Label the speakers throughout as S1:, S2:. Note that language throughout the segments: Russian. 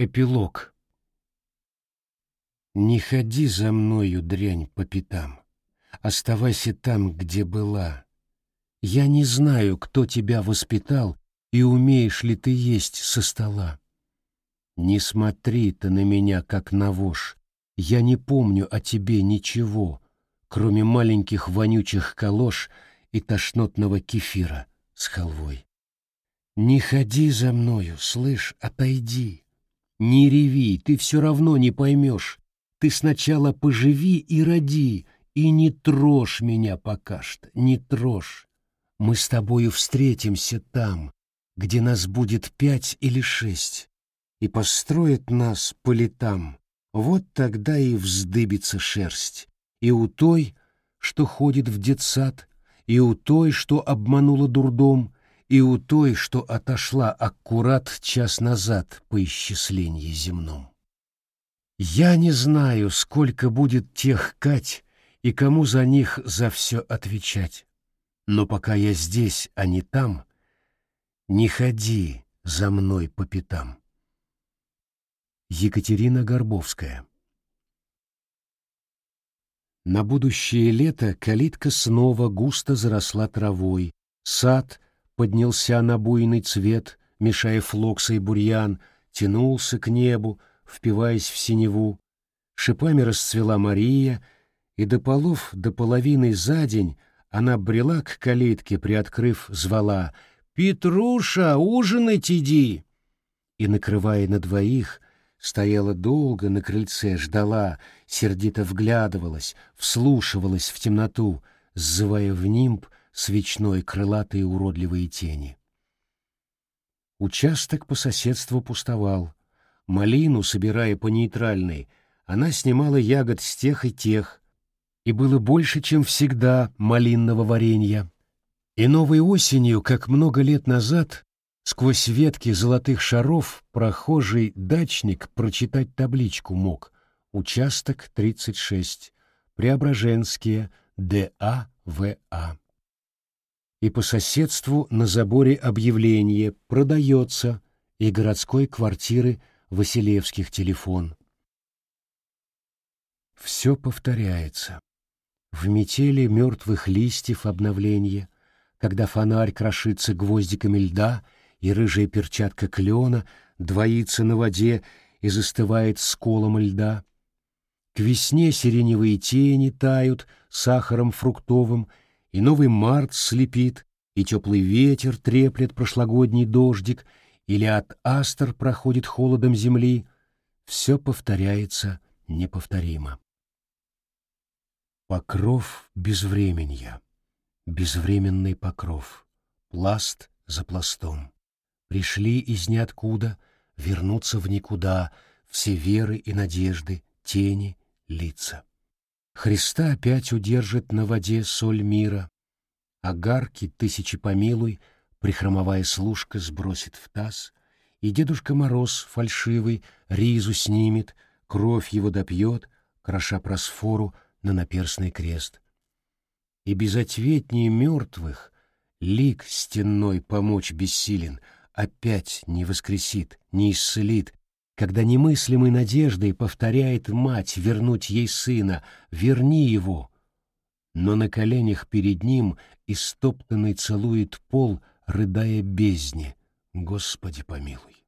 S1: Эпилог. Не ходи за мною, дрянь, по пятам. Оставайся там, где была. Я не знаю, кто тебя воспитал и умеешь ли ты есть со стола. Не смотри ты на меня, как на вошь. Я не помню о тебе ничего, кроме маленьких вонючих калош и тошнотного кефира с халвой. Не ходи за мною, слышь, отойди. Не реви, ты все равно не поймешь. Ты сначала поживи и роди, и не трожь меня пока что, не трожь. Мы с тобою встретимся там, где нас будет пять или шесть, и построят нас по летам. Вот тогда и вздыбится шерсть. И у той, что ходит в детсад, и у той, что обманула дурдом, и у той, что отошла аккурат час назад по исчислении земном. Я не знаю, сколько будет тех Кать и кому за них за все отвечать. Но пока я здесь, а не там, не ходи за мной по пятам. Екатерина Горбовская На будущее лето калитка снова густо заросла травой, сад — поднялся на буйный цвет, мешая флокса и бурьян, тянулся к небу, впиваясь в синеву. Шипами расцвела Мария, и до полов, до половины за день она брела к калитке, приоткрыв, звала «Петруша, ужинать иди!» И, накрывая на двоих, стояла долго на крыльце, ждала, сердито вглядывалась, вслушивалась в темноту, сзывая в нимб свечной крылатые уродливые тени. Участок по соседству пустовал. Малину, собирая по нейтральной, она снимала ягод с тех и тех, и было больше, чем всегда, малинного варенья. И новой осенью, как много лет назад, сквозь ветки золотых шаров прохожий дачник прочитать табличку мог. Участок 36. Преображенские. Д.А.В.А и по соседству на заборе объявление «Продается» и городской квартиры Василевских телефон. Все повторяется. В метели мертвых листьев обновление, когда фонарь крошится гвоздиками льда, и рыжая перчатка клена двоится на воде и застывает сколом льда. К весне сиреневые тени тают сахаром фруктовым, и новый март слепит, и теплый ветер треплет прошлогодний дождик, или от астр проходит холодом земли, все повторяется неповторимо. Покров безвременья, безвременный покров, пласт за пластом. Пришли из ниоткуда, вернутся в никуда все веры и надежды, тени, лица. Христа опять удержит на воде соль мира, Огарки тысячи помилуй, прихромовая служка сбросит в таз, и Дедушка Мороз фальшивый ризу снимет, кровь его допьет, кроша просфору на наперстный крест. И безответнее мертвых лик стенной помочь бессилен, опять не воскресит, не исцелит, когда немыслимой надеждой повторяет мать вернуть ей сына, верни его. Но на коленях перед ним истоптанный целует пол, рыдая бездне. Господи помилуй.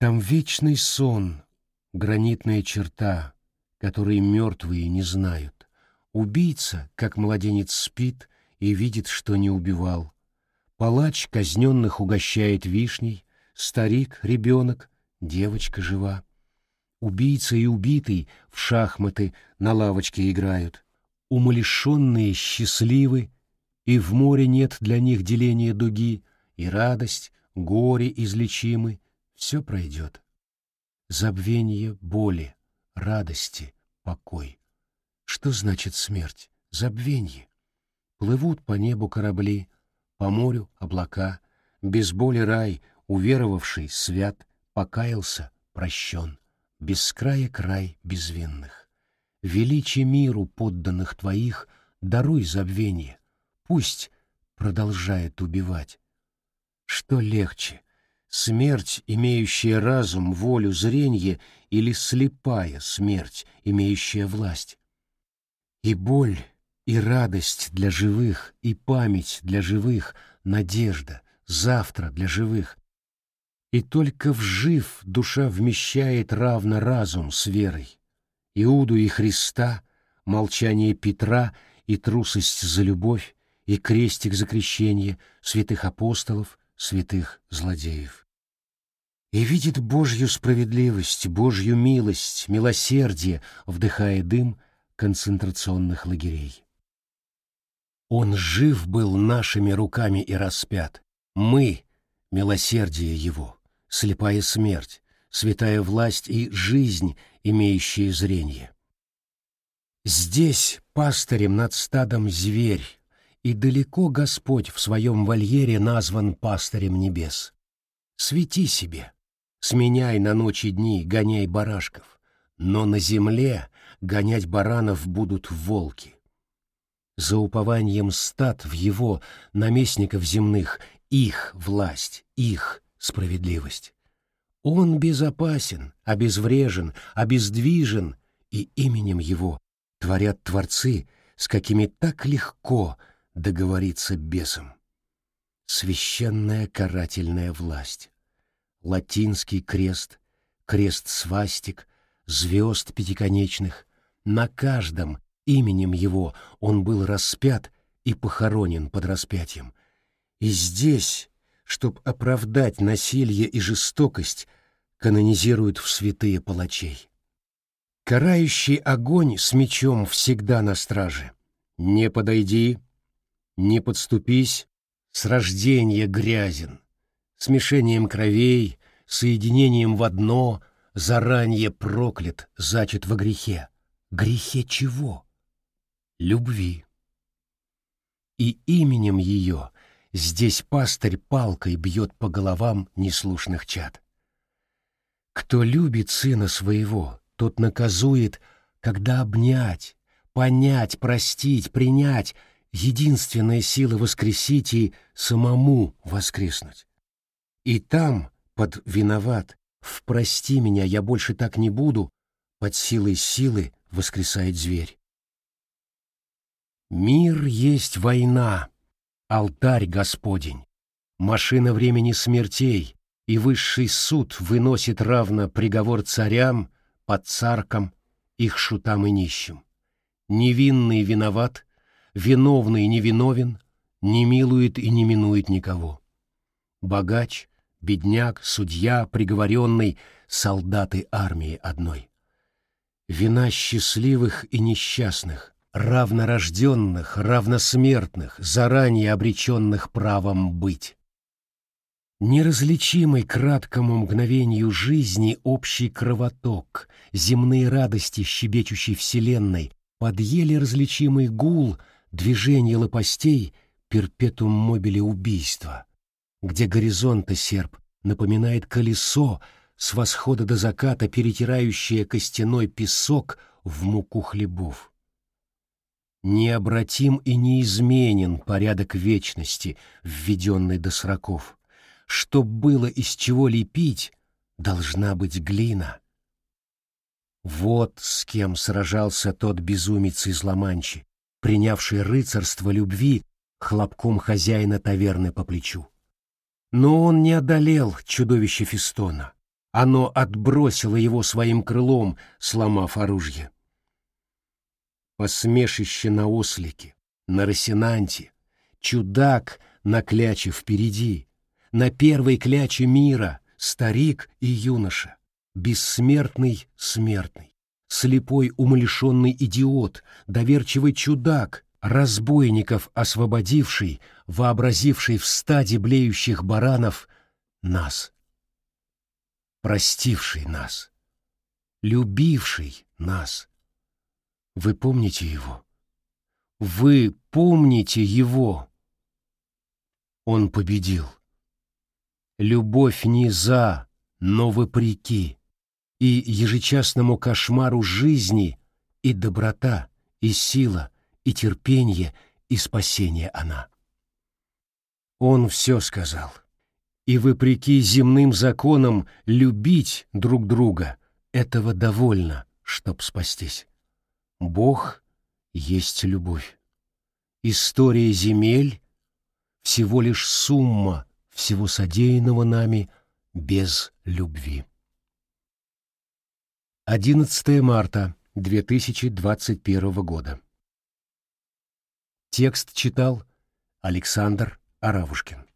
S1: Там вечный сон, гранитная черта, которые мертвые не знают. Убийца, как младенец, спит и видит, что не убивал. Палач казненных угощает вишней, старик, ребенок, девочка жива. Убийца и убитый в шахматы на лавочке играют. Умалишенные счастливы, и в море нет для них деления дуги, и радость, горе излечимы, все пройдет. Забвение боли, радости, покой. Что значит смерть? Забвенье. Плывут по небу корабли, по морю облака, без боли рай, уверовавший, свят, покаялся, прощен, без края край безвинных. Величие миру подданных твоих, даруй забвение, пусть продолжает убивать. Что легче, Смерть, имеющая разум, волю, зрение, или слепая смерть, имеющая власть. И боль, и радость для живых, и память для живых, надежда, завтра для живых. И только вжив душа вмещает равно разум с верой. Иуду и Христа, молчание Петра и трусость за любовь, и крестик за крещение святых апостолов, святых злодеев. И видит Божью справедливость, Божью милость, милосердие, вдыхая дым концентрационных лагерей. Он жив был нашими руками и распят. Мы — милосердие Его, слепая смерть, святая власть и жизнь, имеющие зрение. Здесь пастырем над стадом зверь, и далеко Господь в своем вольере назван пастырем небес. Свети себе, сменяй на ночи дни, гоняй барашков, но на земле гонять баранов будут волки. За упованием стад в его, наместников земных, их власть, их справедливость. Он безопасен, обезврежен, обездвижен, и именем его творят творцы, с какими так легко — договориться бесом. Священная карательная власть. Латинский крест, крест свастик, звезд пятиконечных. На каждом именем его он был распят и похоронен под распятием. И здесь, чтоб оправдать насилие и жестокость, канонизируют в святые палачей. Карающий огонь с мечом всегда на страже. Не подойди, не подступись, с рождения грязен, смешением кровей, соединением в одно, заранее проклят, зачат во грехе. Грехе чего? Любви. И именем ее здесь пастырь палкой бьет по головам неслушных чад. Кто любит сына своего, тот наказует, когда обнять, понять, простить, принять — единственная сила воскресить и самому воскреснуть. И там, под «виноват», в «прости меня, я больше так не буду», под силой силы воскресает зверь. Мир есть война, алтарь Господень, машина времени смертей, и высший суд выносит равно приговор царям, под царкам, их шутам и нищим. Невинный виноват — виновный невиновен, не милует и не минует никого. Богач, бедняк, судья, приговоренный, солдаты армии одной. Вина счастливых и несчастных, равнорожденных, равносмертных, заранее обреченных правом быть. Неразличимый краткому мгновению жизни общий кровоток, земные радости щебечущей вселенной, под еле различимый гул — движение лопастей перпетум мобили убийства, где горизонта серп напоминает колесо с восхода до заката, перетирающее костяной песок в муку хлебов. Необратим и неизменен порядок вечности, введенный до сроков. Чтоб было из чего лепить, должна быть глина. Вот с кем сражался тот безумец из Ламанчи, принявший рыцарство любви хлопком хозяина таверны по плечу. Но он не одолел чудовище Фистона. Оно отбросило его своим крылом, сломав оружие. Посмешище на ослике, на росинанте, чудак на кляче впереди, на первой кляче мира, старик и юноша, бессмертный смертный слепой умалишенный идиот, доверчивый чудак, разбойников освободивший, вообразивший в стаде блеющих баранов нас, простивший нас, любивший нас. Вы помните его? Вы помните его? Он победил. Любовь не за, но вопреки и ежечасному кошмару жизни и доброта, и сила, и терпение, и спасение она. Он все сказал, И вопреки земным законам любить друг друга этого довольно, чтоб спастись. Бог есть любовь. История земель — всего лишь сумма всего содеянного нами без любви. 11 марта 2021 года. Текст читал Александр Аравушкин.